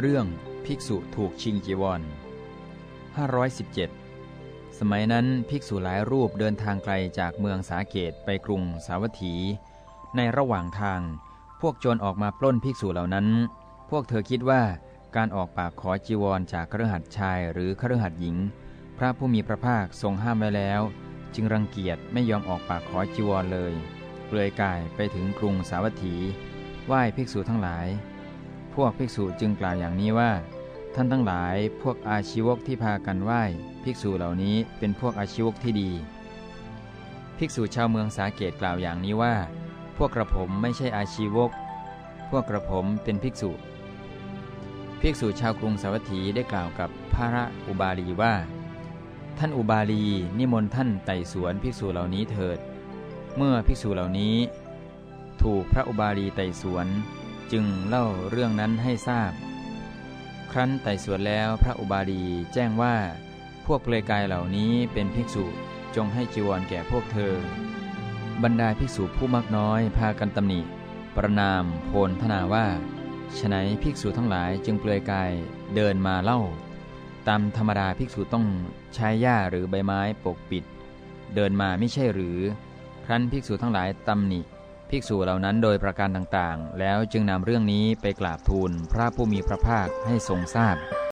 เรื่องภิกษุถูกชิงจีวร 517 สมัยนั้นภิกษุหลายรูปเดินทางไกลจากเมืองสาเกตไปกรุงสาวัตถี ในระหว่างทาง พวกโจรออกมาปล้นภิกษุเหล่านั้น พวกเธอคิดว่าการออกปากขอจีวรจากครหัสชายหรือครหัสหญิง พระผู้มีพระภาคทรงห้ามไว้แล้ว จึงรังเกียจไม่ยอมออกปากขอจีวรเลย เปลือยกายไปถึงกรุงสาวัตถี ไหว้ภิกษุทั้งหลาย พวกภิกษุจึงกล่าวอย่างนี้ว่า ท่านทั้งหลายพวกอาชีวกที่พากันไหว้ภิกษุเหล่านี้เป็นพวกอาชีวกที่ดี ภิกษุชาวเมืองสาเกตกล่าวอย่างนี้ว่า พวกกระผมไม่ใช่อาชีวก พวกกระผมเป็นภิกษุ ภิกษุชาวกรุงสาวัตถีได้กล่าวกับพระอุบาลีว่า ท่านอุบาลีนิมนต์ท่านไต่สวนภิกษุเหล่านี้เถิด เมื่อภิกษุเหล่านี้ ถูกพระอุบาลีไต่สวน จึงเล่าเรื่องนั้นให้ทราบ ครั้นไต่สวนแล้วพระอุบาลีแจ้งว่า พวกเปลยกายเหล่านี้เป็นภิกษุจงให้จีวรแก่พวกเธอ บรรดาภิกษุผู้มักน้อยพากันตำหนิ ประนามโพลธนาว่าฉนัยภิกษุทั้งหลายจึงเปลือยกายเดินมาเล่า ตามธรรมดาภิกษุต้องใช้หญ้าหรือใบไม้ปกปิด เดินมาไม่ใช่หรือ ครั้นภิกษุทั้งหลายตำหนิ ภิกษุเหล่านั้นโดยประการต่างๆ แล้วจึงนำเรื่องนี้ไปกราบทูลพระผู้มีพระภาคให้ทรงทราบ